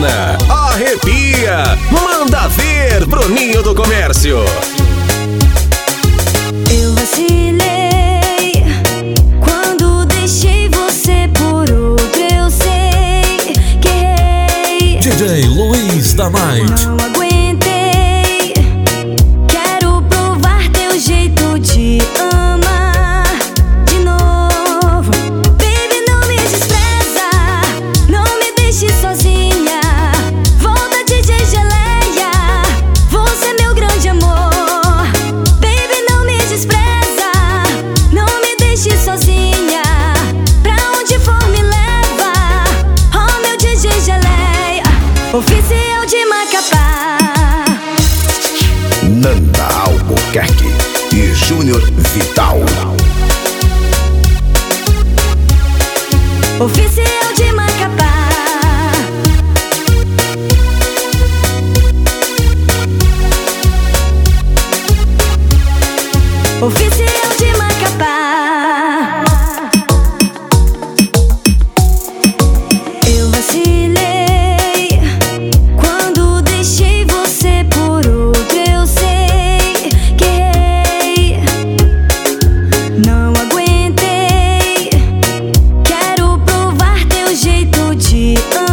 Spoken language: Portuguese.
Semana. Arrepia. Manda ver, Bruninho do Comércio. Eu vacilei. DJ Luiz da Night. Oficial de Macapá. Nanda Albuquerque e Júnior Vital. Oficial de Macapá. Oficial oh.